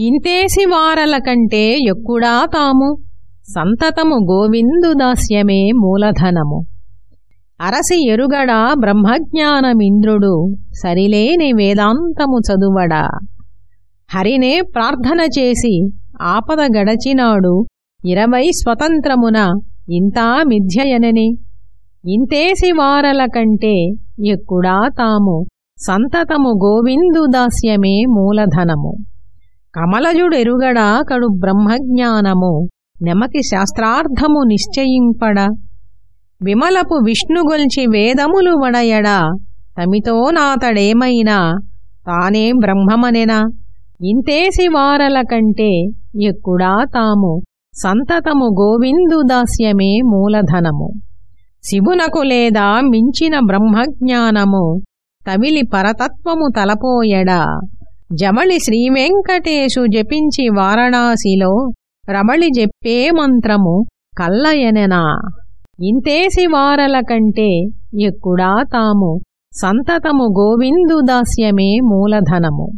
ఇంతేసి వారల కంటే ఎక్కుడా తాము? సంతతము గోవిందు దాస్యమే మూలధనము. అరసి ఎరుగడ బ్రహ్మజ్ఞానమింద్రుడు సరిలేని వేదాంతము చదువడా. హరినే ప్రార్థన చేసి ఆపద గడచినాడు ఇరవై స్వతంత్రమున ఇంతా మిథ్యయనని. ఇంతేసి వారల కంటే ఎక్కుడా తాము? సంతతము గోవిందు దాస్యమే మూలధనము. కమలజుడెరుగడా కడు బ్రహ్మజ్ఞానము నెమకి శాస్త్రార్థము నిశ్చయింపడ. విమలపు విష్ణుగొల్చి వేదములు వడయడా తమితో నాతడేమైనా తానే బ్రహ్మమనెనా. ఇంతేసి వారల కంటే ఎక్కుడా తాము సంతతము గోవిందు దాస్యమే మూలధనము. శివునకు లేదా మించిన బ్రహ్మజ్ఞానము తమిలి పరతత్వము తలపోయడా. జమళి శ్రీవెంకటేశు జపించి వారణాసిలో రమళి జెప్పే మంత్రము కల్లయనెనా. ఇంతేసి వారల కంటే ఎక్కుడా తాము. సంతతము గోవిందు దాస్యమే మూలధనము.